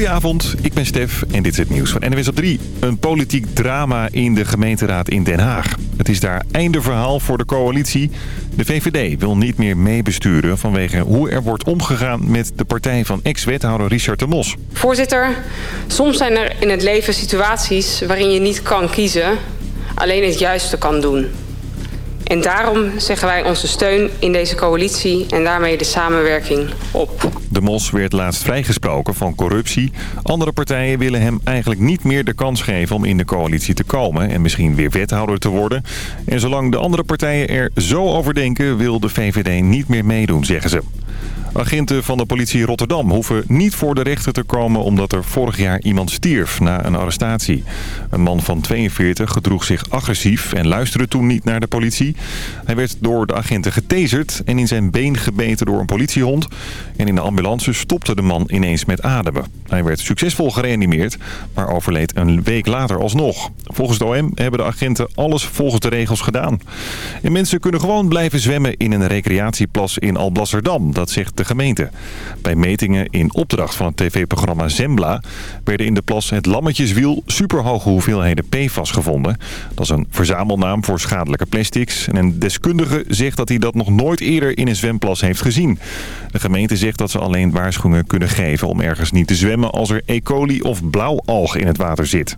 Goedenavond, ik ben Stef en dit is het nieuws van NWS op 3. Een politiek drama in de gemeenteraad in Den Haag. Het is daar einde verhaal voor de coalitie. De VVD wil niet meer meebesturen vanwege hoe er wordt omgegaan met de partij van ex-wethouder Richard de Mos. Voorzitter, soms zijn er in het leven situaties waarin je niet kan kiezen, alleen het juiste kan doen. En daarom zeggen wij onze steun in deze coalitie en daarmee de samenwerking op. De Mos werd laatst vrijgesproken van corruptie. Andere partijen willen hem eigenlijk niet meer de kans geven om in de coalitie te komen... en misschien weer wethouder te worden. En zolang de andere partijen er zo over denken... wil de VVD niet meer meedoen, zeggen ze. Agenten van de politie Rotterdam hoeven niet voor de rechter te komen... omdat er vorig jaar iemand stierf na een arrestatie. Een man van 42 gedroeg zich agressief en luisterde toen niet naar de politie. Hij werd door de agenten getaserd en in zijn been gebeten door een politiehond. En in de ambulance stopte de man ineens met ademen. Hij werd succesvol gereanimeerd, maar overleed een week later alsnog. Volgens de OM hebben de agenten alles volgens de regels gedaan. En mensen kunnen gewoon blijven zwemmen in een recreatieplas in Alblasserdam. Dat zegt de gemeente. Bij metingen in opdracht van het tv-programma Zembla... werden in de plas het lammetjeswiel superhoge hoeveelheden PFAS gevonden. Dat is een verzamelnaam voor schadelijke plastics. En een deskundige zegt dat hij dat nog nooit eerder in een zwemplas heeft gezien. De gemeente zegt dat ze alleen waarschuwingen kunnen geven om ergens niet te zwemmen... als er E. coli of blauwalg in het water zit.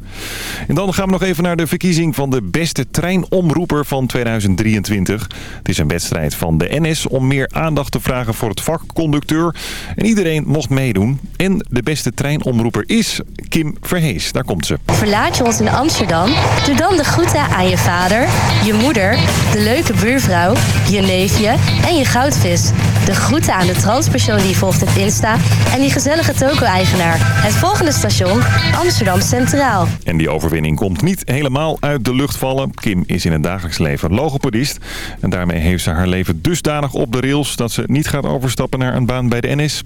En dan gaan we nog even naar de verkiezing van de beste treinomroeper van 2023. Het is een wedstrijd van de NS om meer aandacht te vragen voor het vak conducteur. En iedereen mocht meedoen. En de beste treinomroeper is Kim Verhees. Daar komt ze. Verlaat je ons in Amsterdam? Doe dan de groeten aan je vader, je moeder, de leuke buurvrouw, je neefje en je goudvis. De groeten aan de transpersoon die volgt het Insta en die gezellige toko-eigenaar. Het volgende station, Amsterdam Centraal. En die overwinning komt niet helemaal uit de lucht vallen. Kim is in het dagelijks leven logopedist. En daarmee heeft ze haar leven dusdanig op de rails... dat ze niet gaat overstappen naar een baan bij de NS.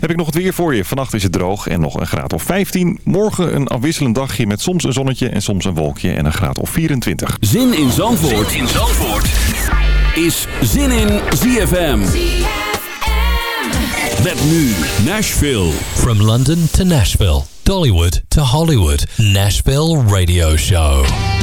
Heb ik nog het weer voor je. Vannacht is het droog en nog een graad of 15. Morgen een afwisselend dagje met soms een zonnetje en soms een wolkje en een graad of 24. Zin in Zandvoort, zin in Zandvoort. Is Zin in ZFM. Met nu Nashville. From London to Nashville, Dollywood to Hollywood, Nashville Radio Show.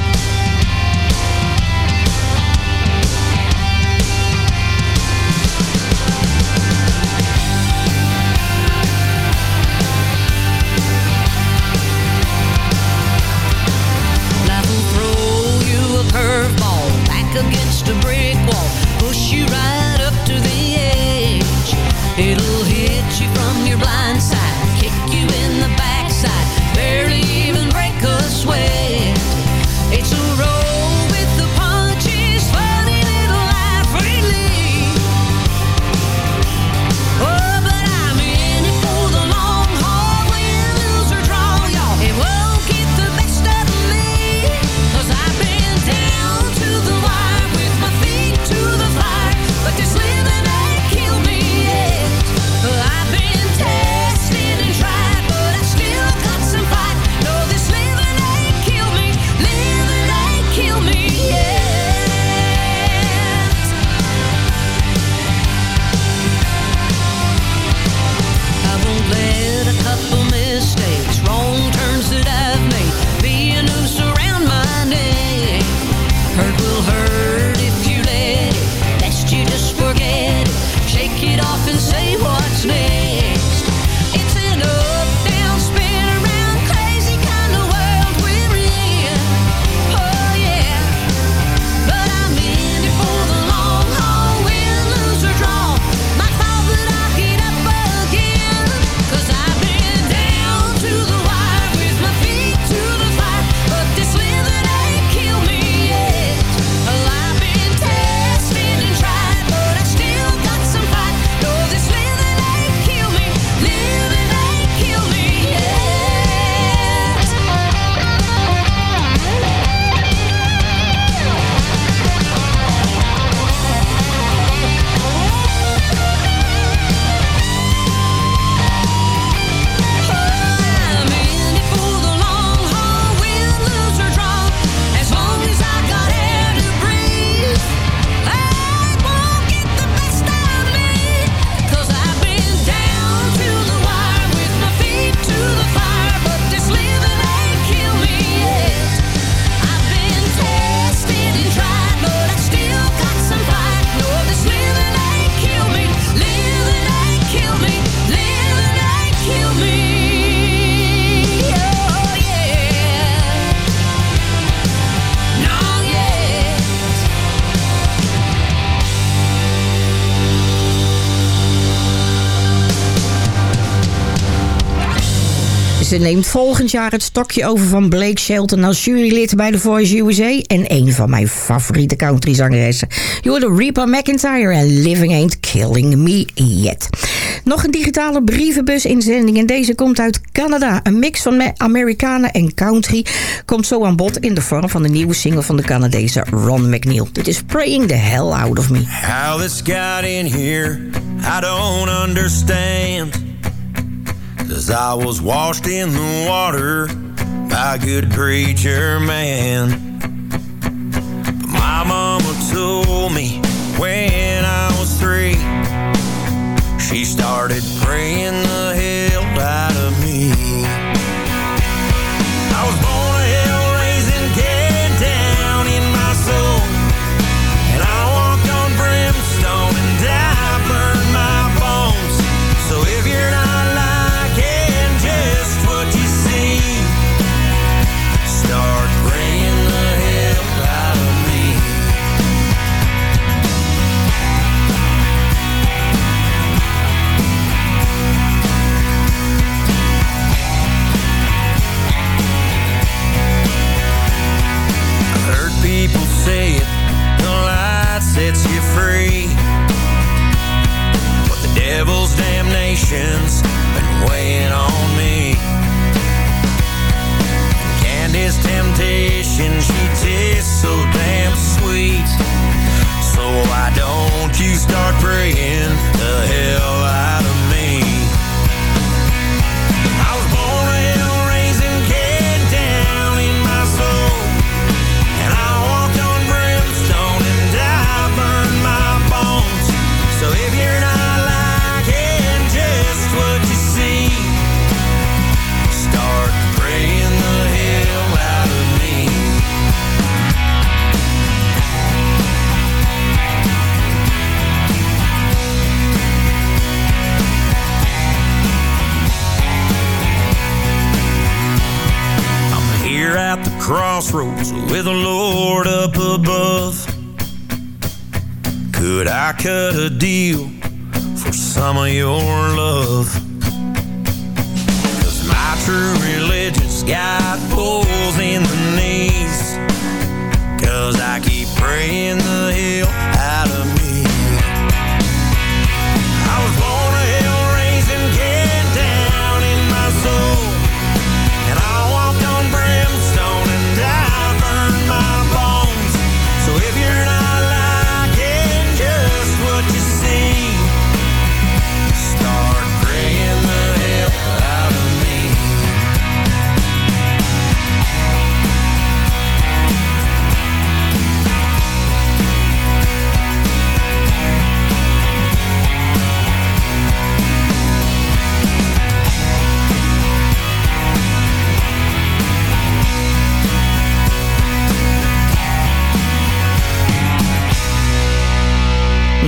Neemt volgend jaar het stokje over van Blake Shelton als jurylid bij The Voice USA. En een van mijn favoriete countryzangeressen. Je hoorde Reba McIntyre en Living Ain't Killing Me Yet. Nog een digitale brievenbus-inzending en deze komt uit Canada. Een mix van Amerikanen en country komt zo aan bod in de vorm van de nieuwe single van de Canadese Ron McNeil. Dit is Praying the Hell Out of Me. How this got in here, I don't understand. Cause I was washed in the water by a good preacher man. But my mama told me when I was three, she started praying the hell out of me. Why don't you start praying the hell the Lord up above. Could I cut a deal for some of your love? Cause my true religion's got pulls in the knees. Cause I keep praying the hell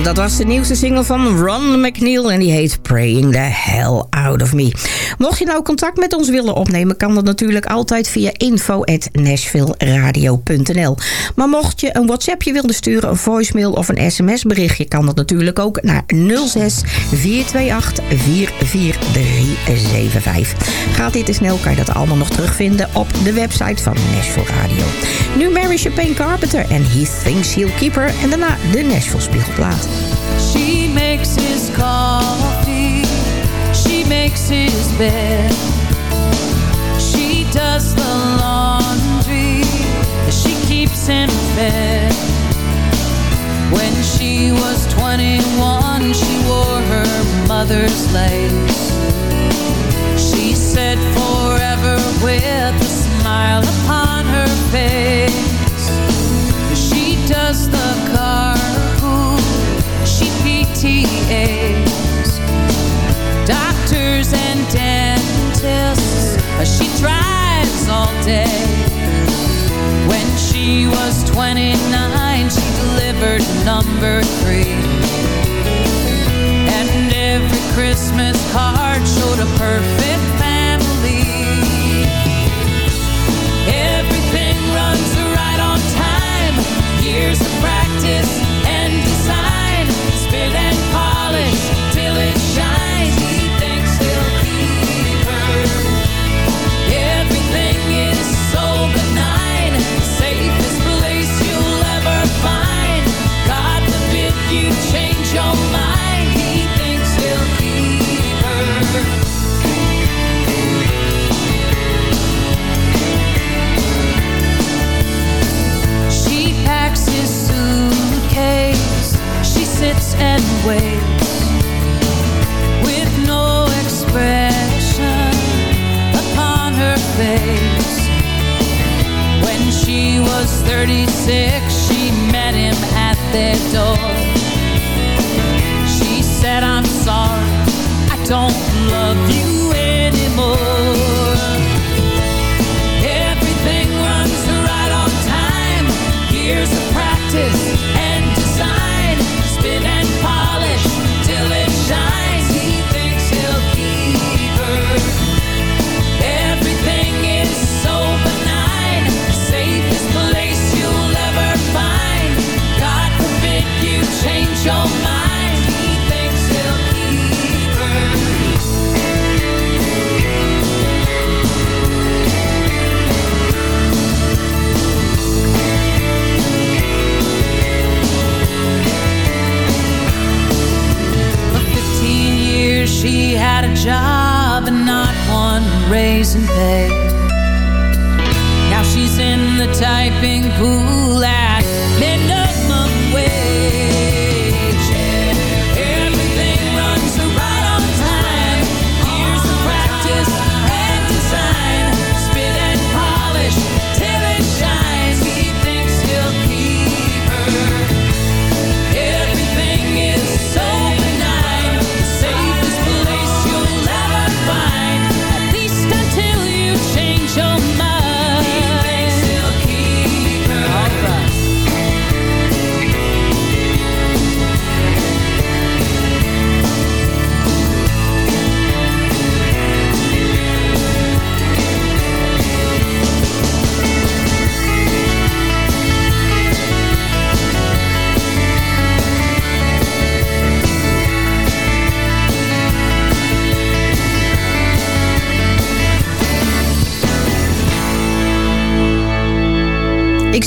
Dat was de nieuwste single van Ron McNeil en die heet Praying the Hell Of Me. Mocht je nou contact met ons willen opnemen, kan dat natuurlijk altijd via info.nashvilleradio.nl. Maar mocht je een WhatsAppje willen sturen, een voicemail of een sms berichtje, kan dat natuurlijk ook naar 06 428 44375. Gaat dit te snel, kan je dat allemaal nog terugvinden op de website van Nashville Radio. Nu Mary Chapin Carpenter en He Thinks He'll Keep Her en daarna de Nashville Spiegelplaat. She makes his. She makes his bed. She does the laundry. She keeps him fed. When she was 21, she wore her mother's lace. She said forever with a smile upon her face. She does the carpool. She PTAs. Day. When she was 29, she delivered number three. And every Christmas card showed a perfect and waves with no expression upon her face. When she was 36, she met him at their door. She said, I'm sorry, I don't love you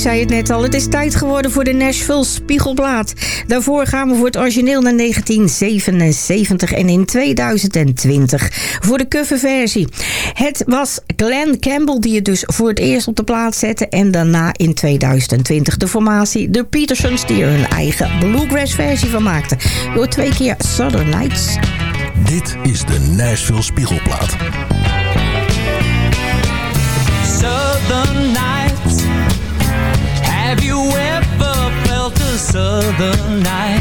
zei het net al, het is tijd geworden voor de Nashville Spiegelplaat. Daarvoor gaan we voor het origineel naar 1977 en in 2020 voor de coverversie. Het was Glenn Campbell die het dus voor het eerst op de plaat zette... en daarna in 2020 de formatie de Petersons... die er hun eigen bluegrass versie van maakten. Door twee keer Southern Nights. Dit is de Nashville Spiegelplaat. Southern southern night?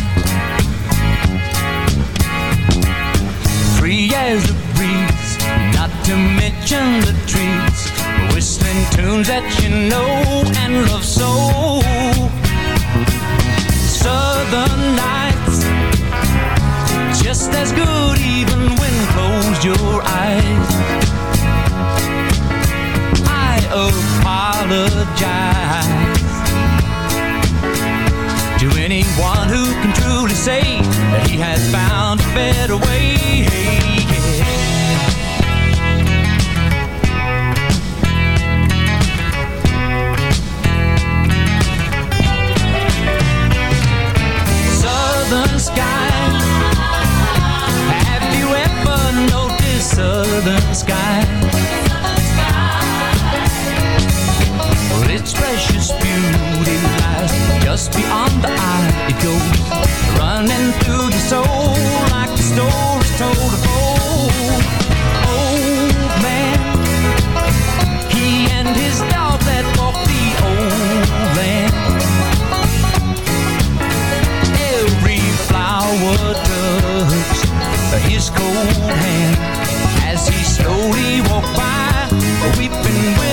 Free as a breeze, not to mention the trees, whistling tunes that you know and love so. Southern nights, just as good even when closed your eyes. I apologize to anyone who can truly say that he has found a better way. Southern skies. Have you ever noticed southern skies? Precious beauty lies just beyond the eye. It goes running through the soul like the stories told of old. Old man, he and his dog that walked the old land. Every flower touched his cold hand as he slowly wish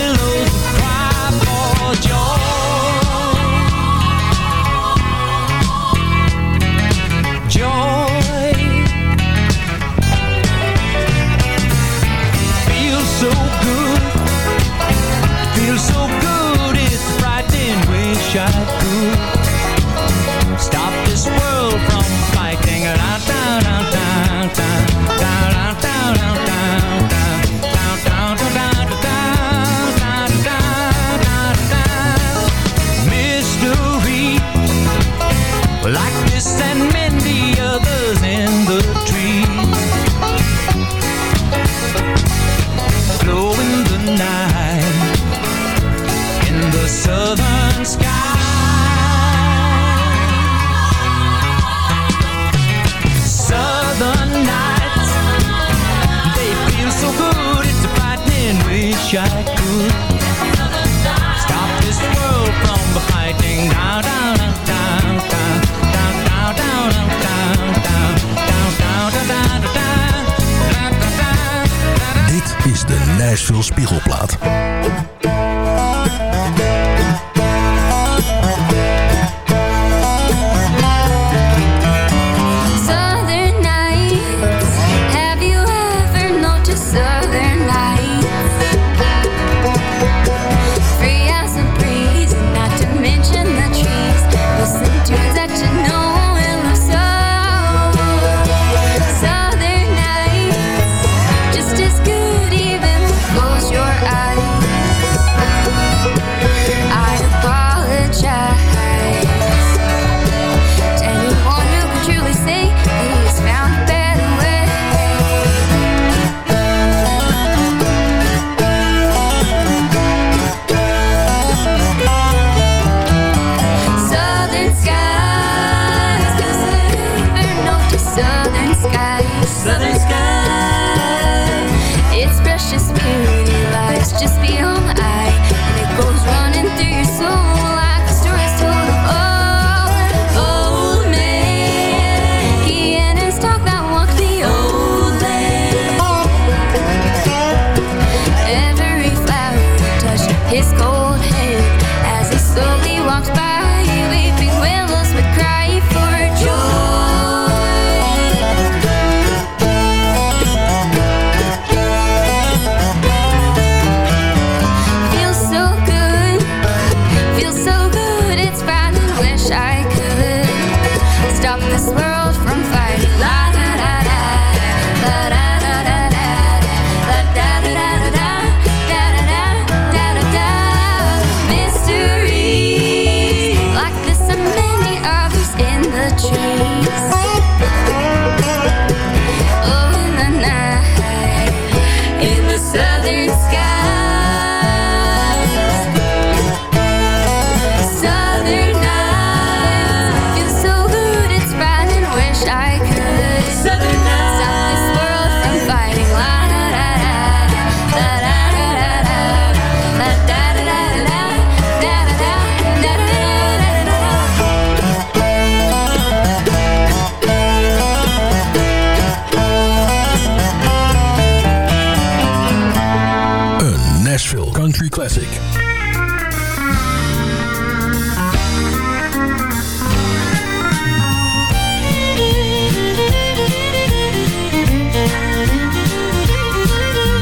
Country Classic.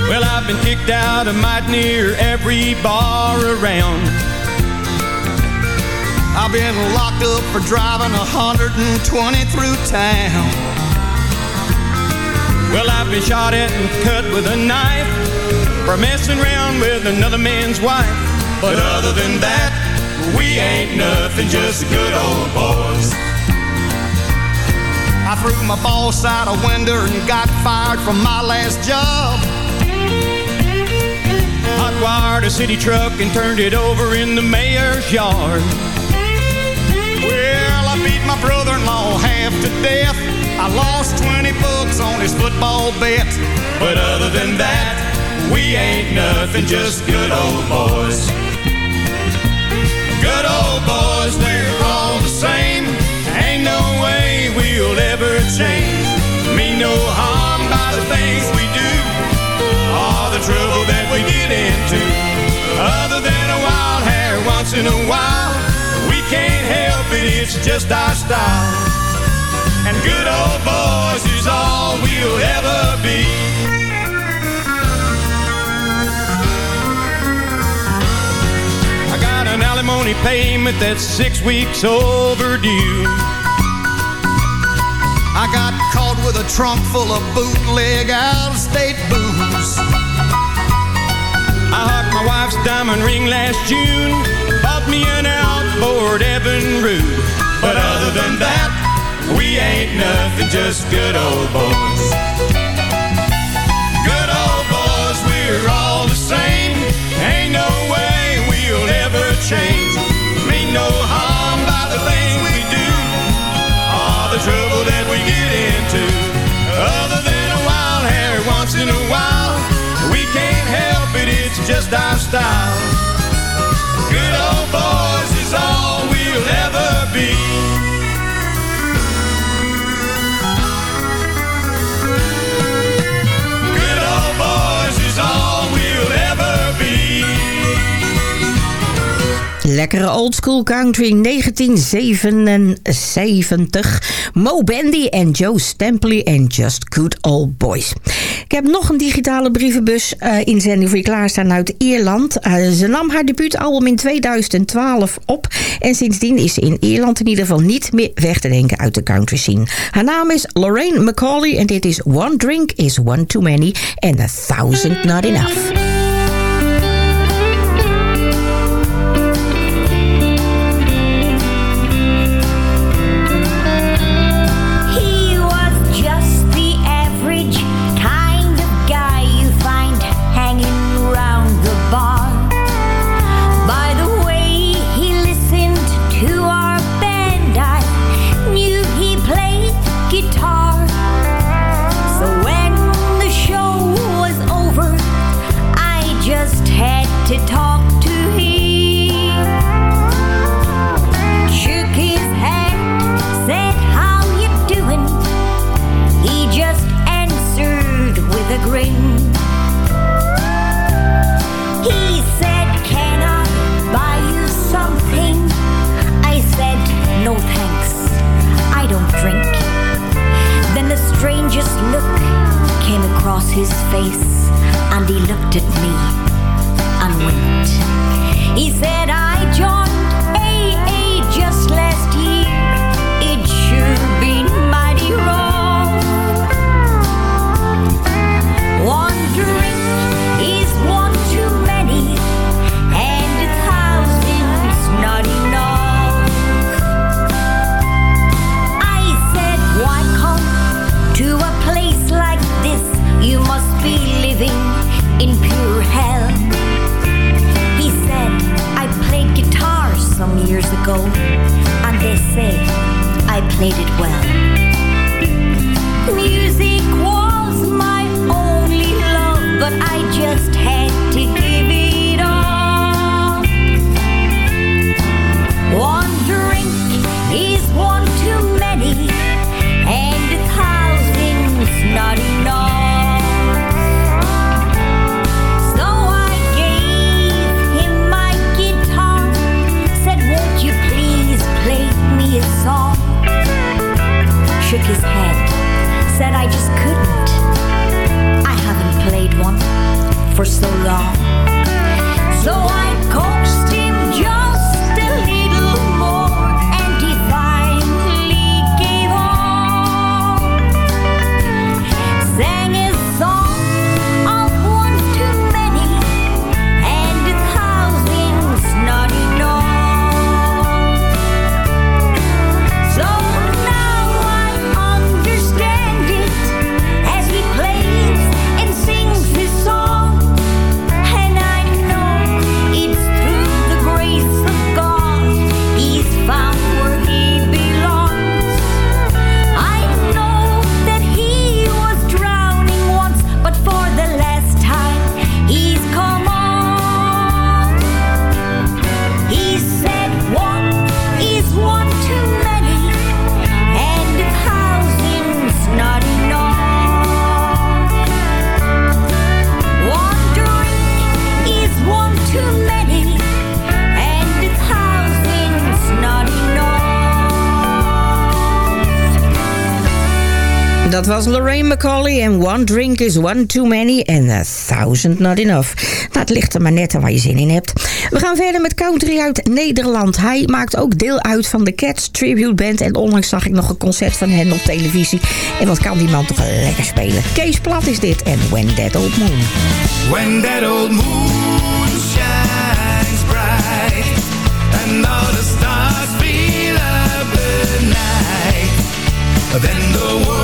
Well, I've been kicked out of might near every bar around. I've been locked up for driving 120 through town. Well, I've been shot at and cut with a knife for messing around with another man's wife. But other than that, we ain't nothing, just good old boys. I threw my boss out a window and got fired from my last job. Hot wired a city truck and turned it over in the mayor's yard. Well, I beat my brother-in-law half to death. I lost 20 bucks on his football bet. But other than that, we ain't nothing, just good old boys. Good old boys, we're all the same. Ain't no way we'll ever change. Mean no harm by the things we do, or the trouble that we get into. Other than a wild hair once in a while, we can't help it, it's just our style. And good old boys is all we'll ever be. Payment that's six weeks overdue. I got caught with a trunk full of bootleg out-of-state booze. I hocked my wife's diamond ring last June. Bought me an outboard Evinrude. But other than that, we ain't nothing, just good old boys. just don't stop. Good old boy. Lekkere oldschool country 1977. Mo Bandy en Joe Stampley en Just Good Old Boys. Ik heb nog een digitale brievenbus eh, inzending voor je klaarstaan uit Ierland. Eh, ze nam haar debuutalbum in 2012 op. En sindsdien is ze in Ierland in ieder geval niet meer weg te denken uit de country scene. Haar naam is Lorraine McCauley en dit is One Drink is One Too Many and a Thousand Not Enough. His face, and he looked at me Dat was Lorraine McCauley en One Drink is One Too Many and a Thousand Not Enough. Nou, het ligt er maar net aan waar je zin in hebt. We gaan verder met country uit Nederland. Hij maakt ook deel uit van de Cats Tribute Band. En onlangs zag ik nog een concert van hen op televisie. En wat kan die man toch lekker spelen. Kees Plat is dit en When That Old Moon. When that old moon shines bright and all the stars feel up night, then the world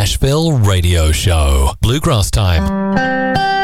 Nashville Radio Show. Bluegrass Time.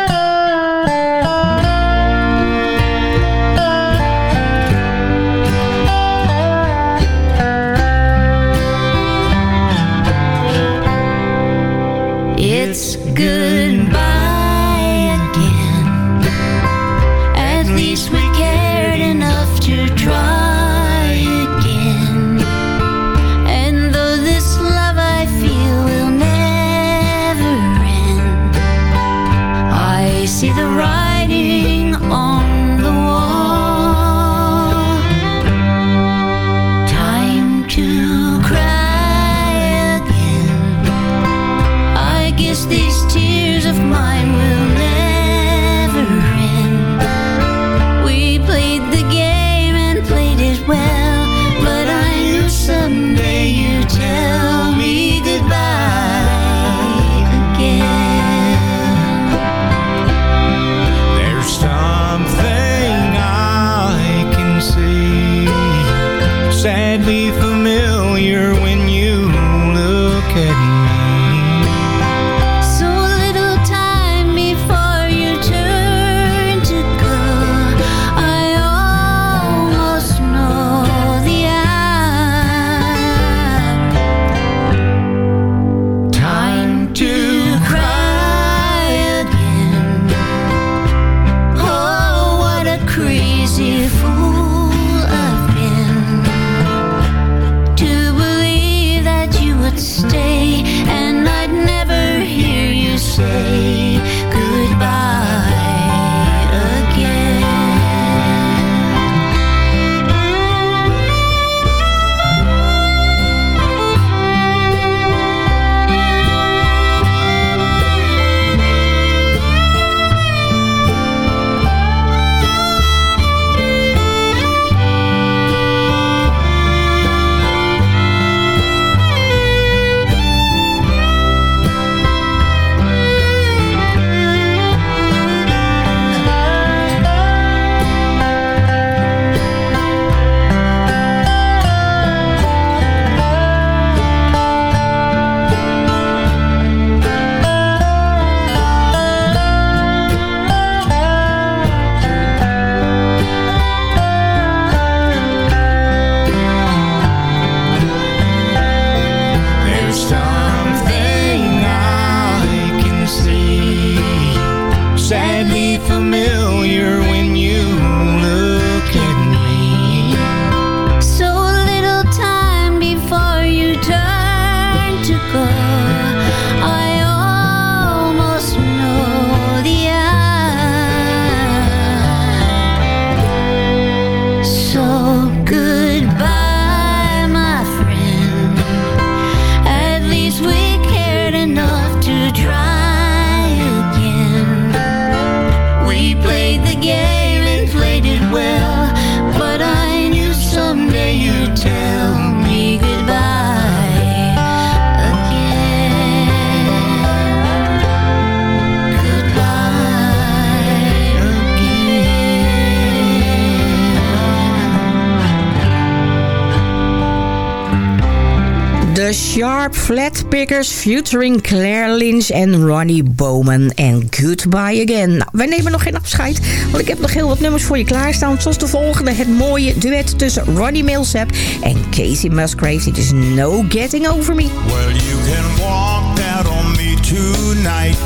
Sharp, Flatpickers, featuring Claire Lynch en Ronnie Bowman. En Goodbye Again. Nou, wij nemen nog geen afscheid, want ik heb nog heel wat nummers voor je klaarstaan. Zoals de volgende, het mooie duet tussen Ronnie Millsap en Casey Musgrave. It is No Getting Over Me. Well, you can walk out on me tonight.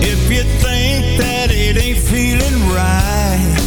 If you think that it ain't feeling right.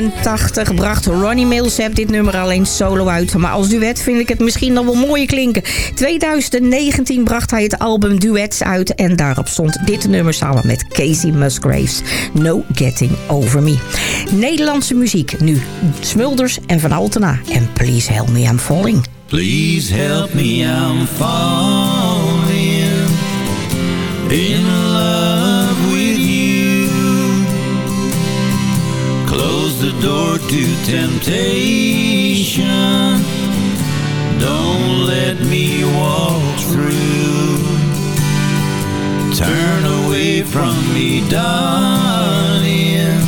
1981 bracht Ronnie Millsap dit nummer alleen solo uit. Maar als duet vind ik het misschien nog wel mooier klinken. 2019 bracht hij het album Duets uit. En daarop stond dit nummer samen met Casey Musgraves. No Getting Over Me. Nederlandse muziek nu. Smulders en Van Altena. En Please Help Me I'm Falling. Please help me, I'm falling in door to temptation. Don't let me walk through. Turn away from me, darling.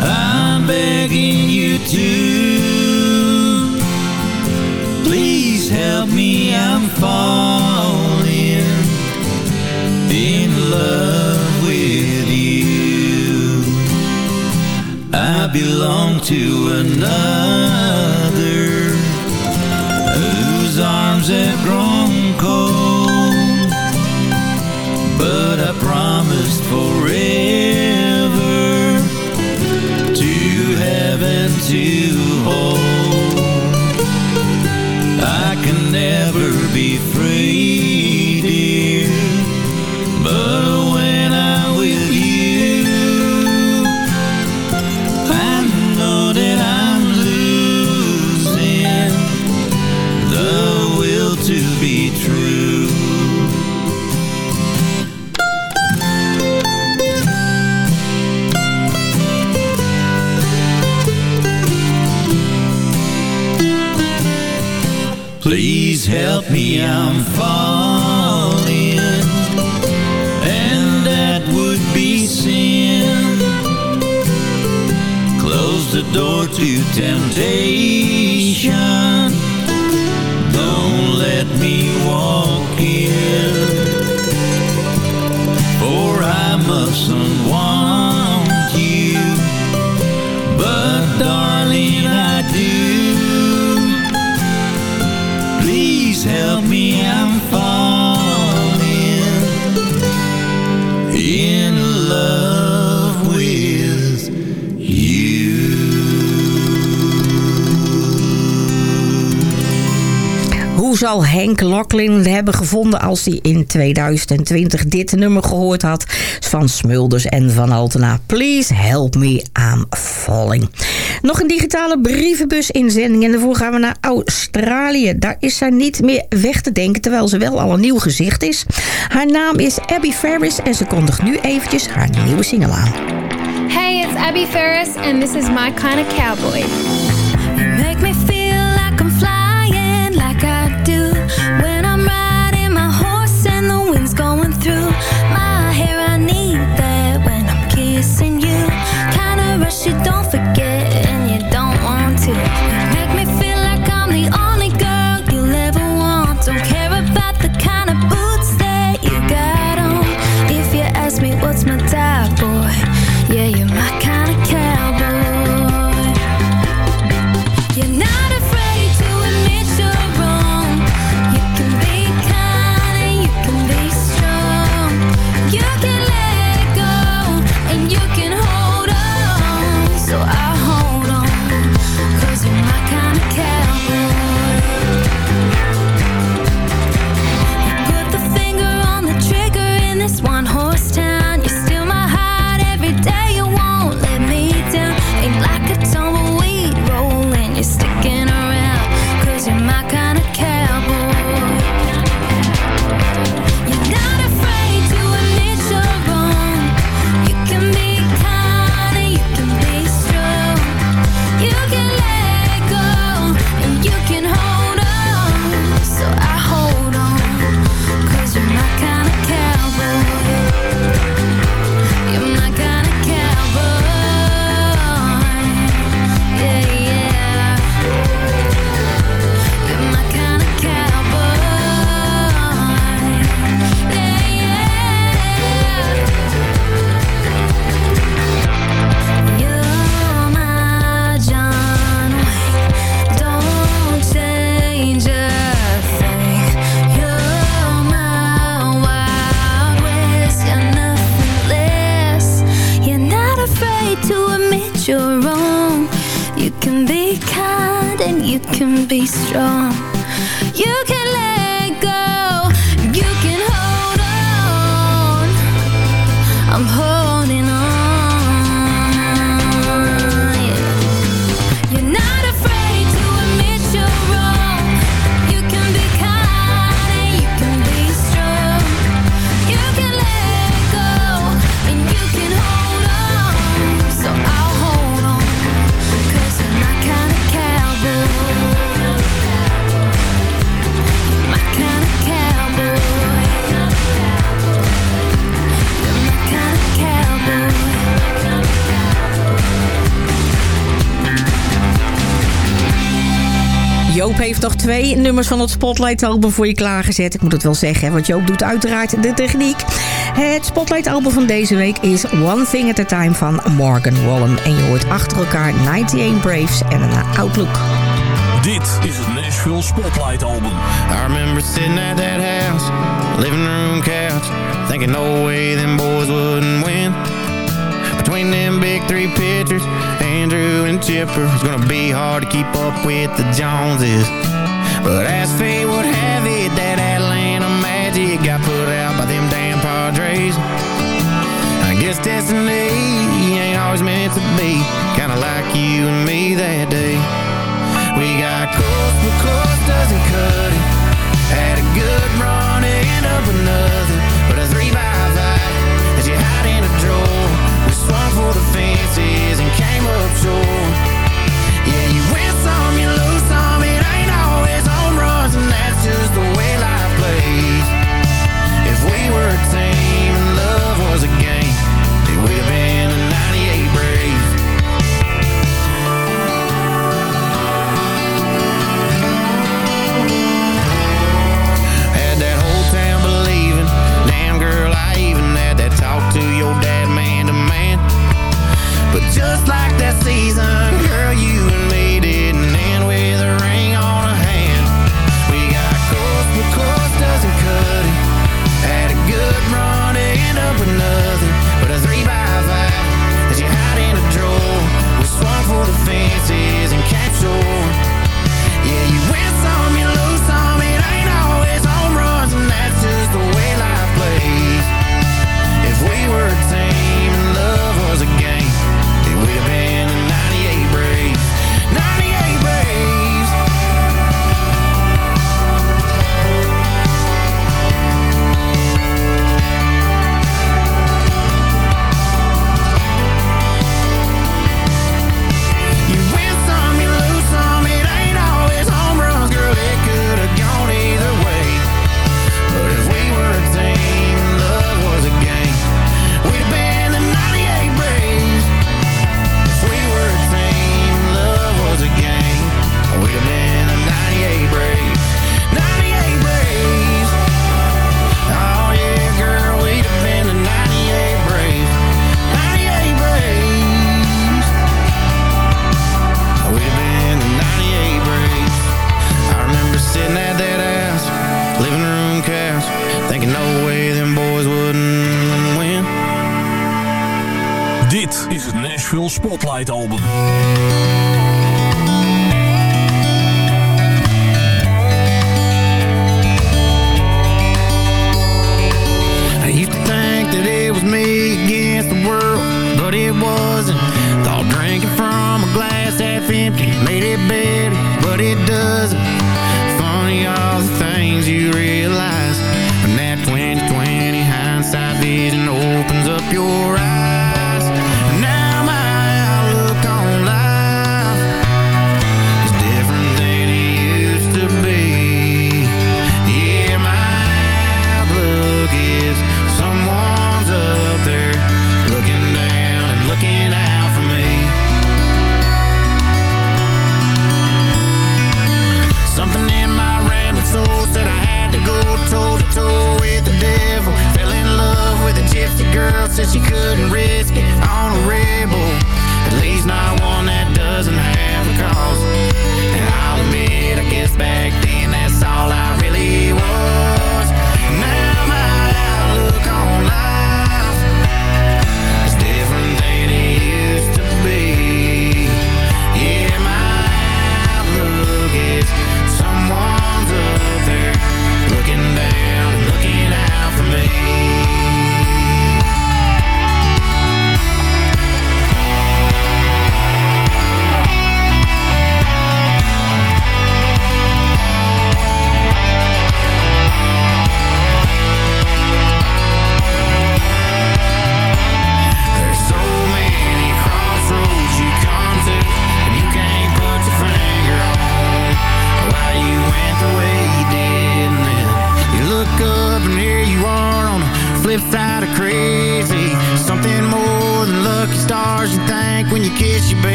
I'm begging you to. Belong to another whose arms have grown Help me, I'm falling, and that would be sin. Close the door to temptation. Don't let me walk Hoe zal Henk Locklin hebben gevonden als hij in 2020 dit nummer gehoord had van Smulders en Van Altena. Please help me, I'm falling. Nog een digitale brievenbus-inzending en daarvoor gaan we naar Australië. Daar is zij niet meer weg te denken, terwijl ze wel al een nieuw gezicht is. Haar naam is Abby Ferris en ze kondigt nu eventjes haar nieuwe single aan. Hey, it's Abby Ferris, and this is my kind of cowboy. Forget nummers van het Spotlight-album voor je klaargezet. Ik moet het wel zeggen, want ook doet uiteraard de techniek. Het Spotlight-album van deze week is One Thing at a Time van Morgan Wallen. En je hoort achter elkaar 98 Braves en een Outlook. Dit is het Nashville Spotlight-album. I remember sitting at that house, living room couch. Thinking no way them boys wouldn't win. Between them big three pitchers, Andrew and Chipper. It's gonna be hard to keep up with the Joneses. But as fate would have it, that Atlanta Magic got put out by them damn Padres. I guess destiny ain't always meant to be, kinda like you and me that day.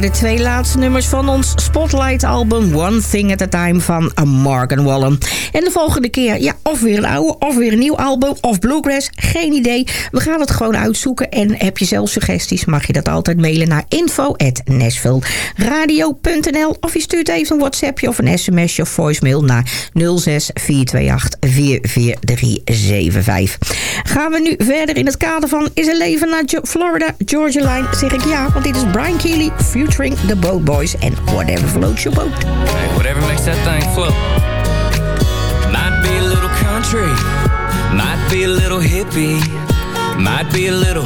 De twee laatste nummers van ons Spotlight-album One Thing at a Time van Morgan Wallen. En de volgende keer, ja, of weer een oude, of weer een nieuw album, of Bluegrass, geen idee. We gaan het gewoon uitzoeken en heb je zelf suggesties, mag je dat altijd mailen naar info.nashvilleradio.nl of je stuurt even een WhatsAppje of een sms'je of voicemail naar 06 428 44375. Gaan we nu verder in het kader van Is er leven naar Florida, Georgia Line? Zeg ik ja, want dit is Brian Keeley featuring The Boat Boys and Whatever Floats Your Boat. Hey, whatever makes that thing float. Might be a little country, might be a little hippie, might be a little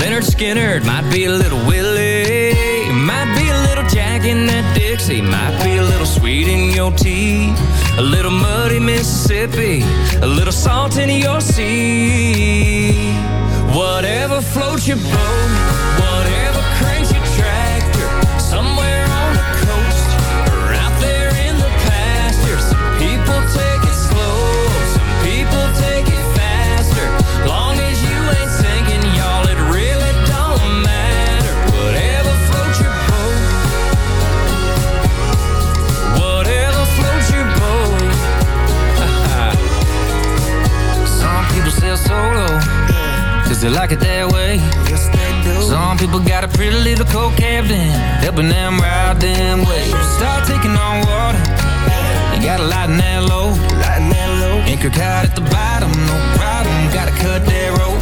Lynyrd Skynyrd, might be a little Willie, might be a little Jack in that Dixie, might be a little sweet in your tea, a little muddy Mississippi, a little salt in your sea. Whatever floats your boat, whatever they like it that way. Some people got a pretty little cold captain, helping them ride them waves. Start taking on water, you gotta lighten that load. Anchor caught at the bottom, no problem, gotta cut that rope.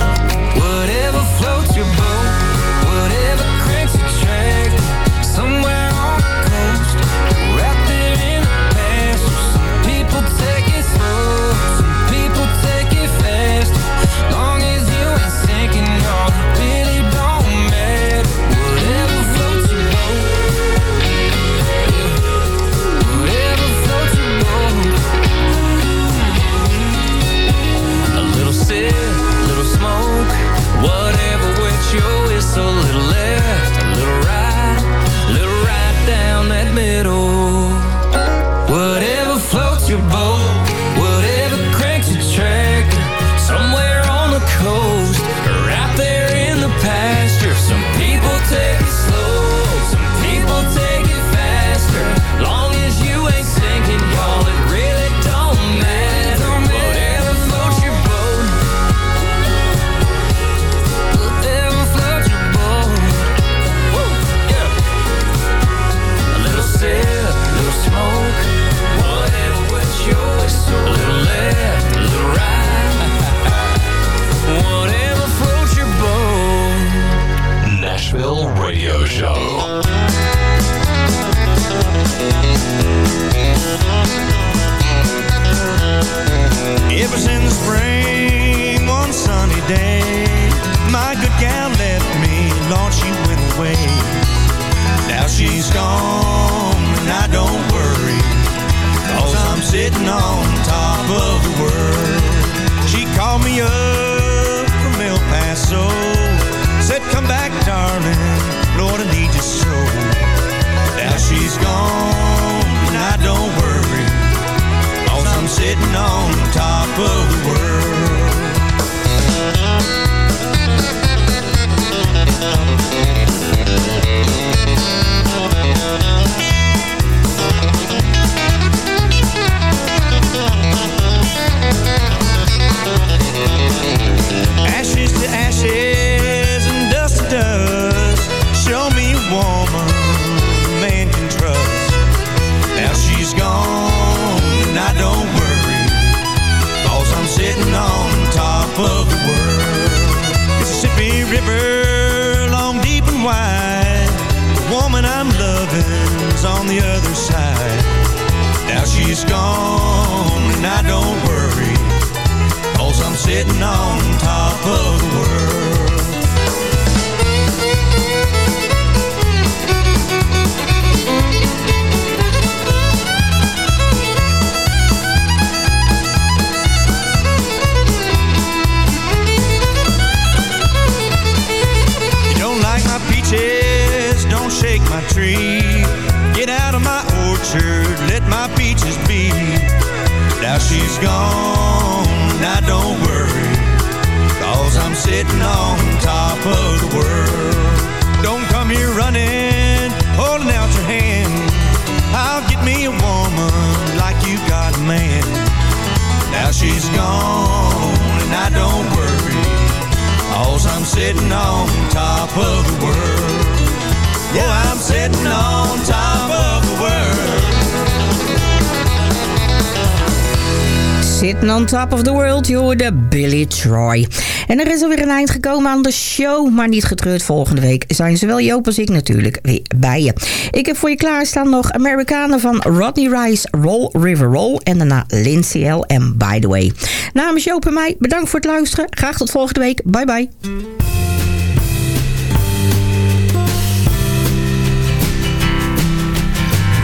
Gekomen aan de show. Maar niet getreurd, volgende week zijn zowel Joop als ik natuurlijk weer bij je. Ik heb voor je klaarstaan nog Amerikanen van Rodney Rice, Roll River Roll. En daarna Lindsay L. en By The Way. Namens Joop en mij, bedankt voor het luisteren. Graag tot volgende week. Bye bye.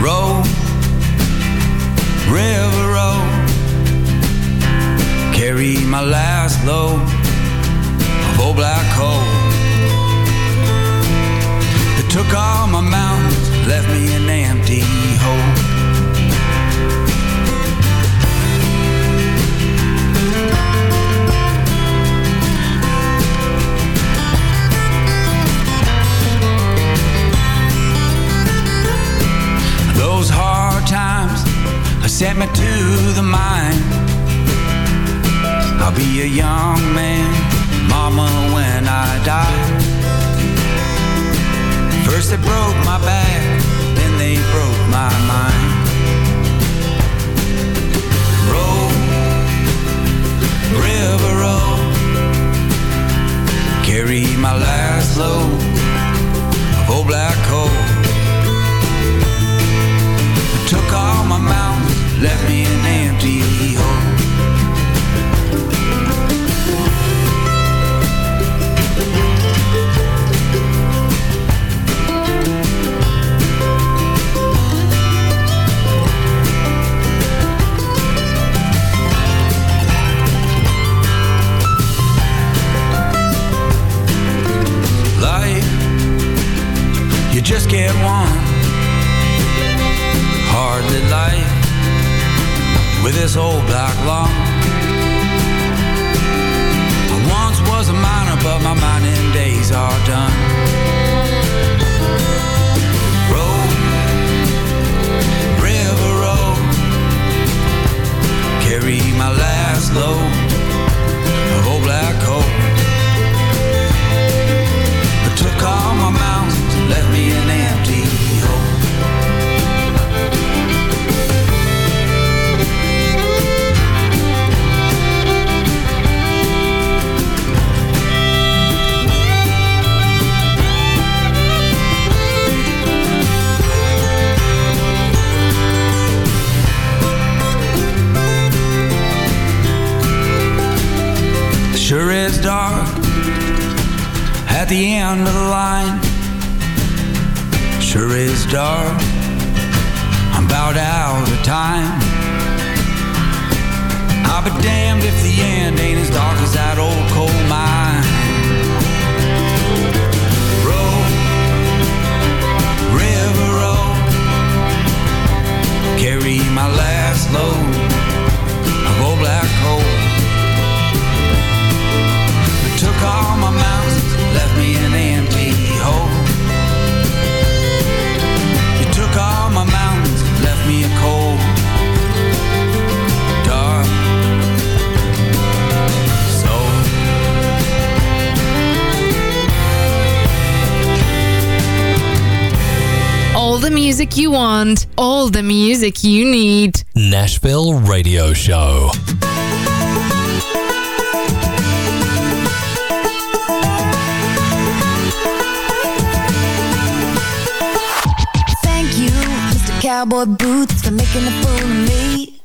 Roll, river roll, carry my last load of black coal. It took all my mountains, left me an empty hole. Those hard times have sent me to the mine. I'll be a young man, mama, when I die. First they broke my back, then they broke my mind. Roll, river roll, carry my last load of old black coal. Took all my mountains, left me an empty hole. Just get one hardly life with this old black lung. I once was a miner, but my mining days are done. Roll, river roll, carry my last the music you need. Nashville Radio Show. Thank you, Mr. Cowboy Boots, for making a fool of me.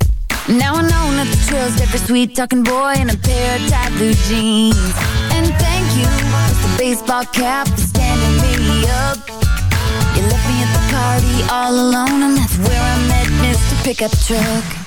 Now I know not the trail's every sweet talking boy in a pair of tight blue jeans. And thank you, Mr. Baseball Cap, for standing me up. All alone, and that's where I met Mr. Pickup Truck.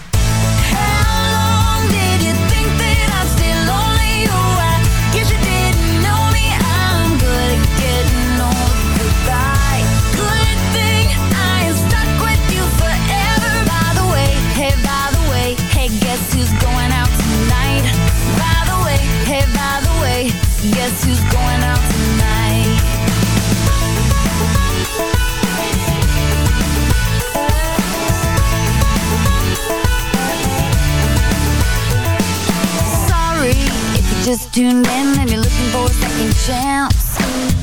just tuned in. And you're looking for a second chance.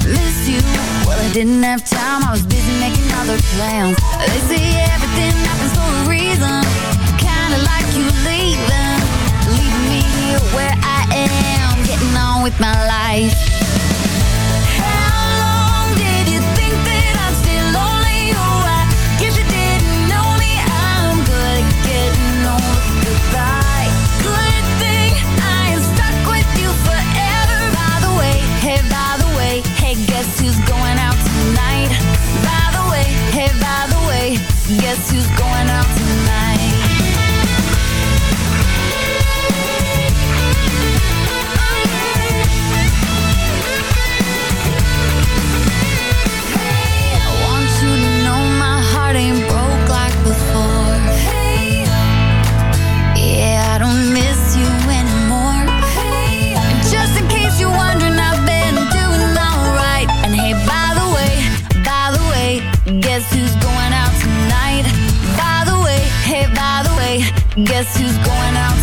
Miss you. Well, I didn't have time, I was busy making other plans. They say everything happens for a reason. Kinda like you leaving. Leaving me here where I am. Getting on with my life. Guess who's going out tonight? Guess who's going out